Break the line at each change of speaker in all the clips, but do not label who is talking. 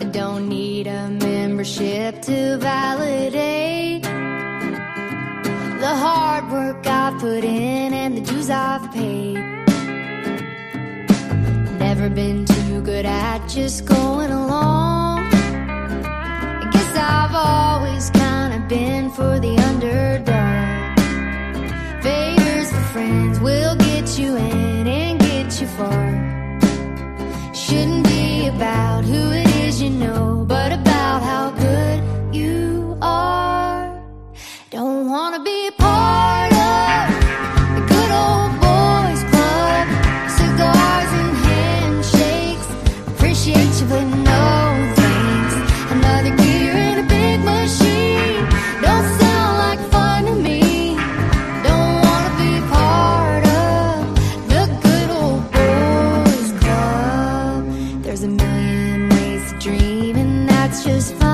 I Don't need a membership to validate the hard work I put in and the dues I've paid. Never been too good at just going along. I guess I've always about who it is you know. just fine.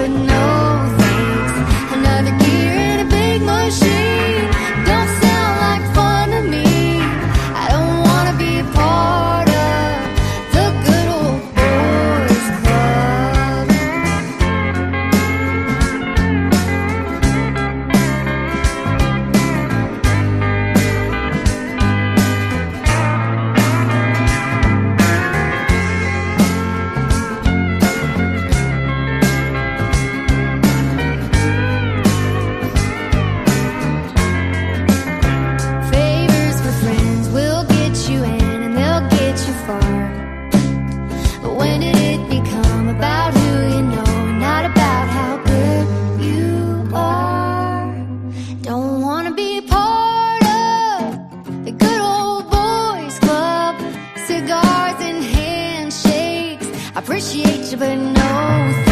would know. appreciate you, but no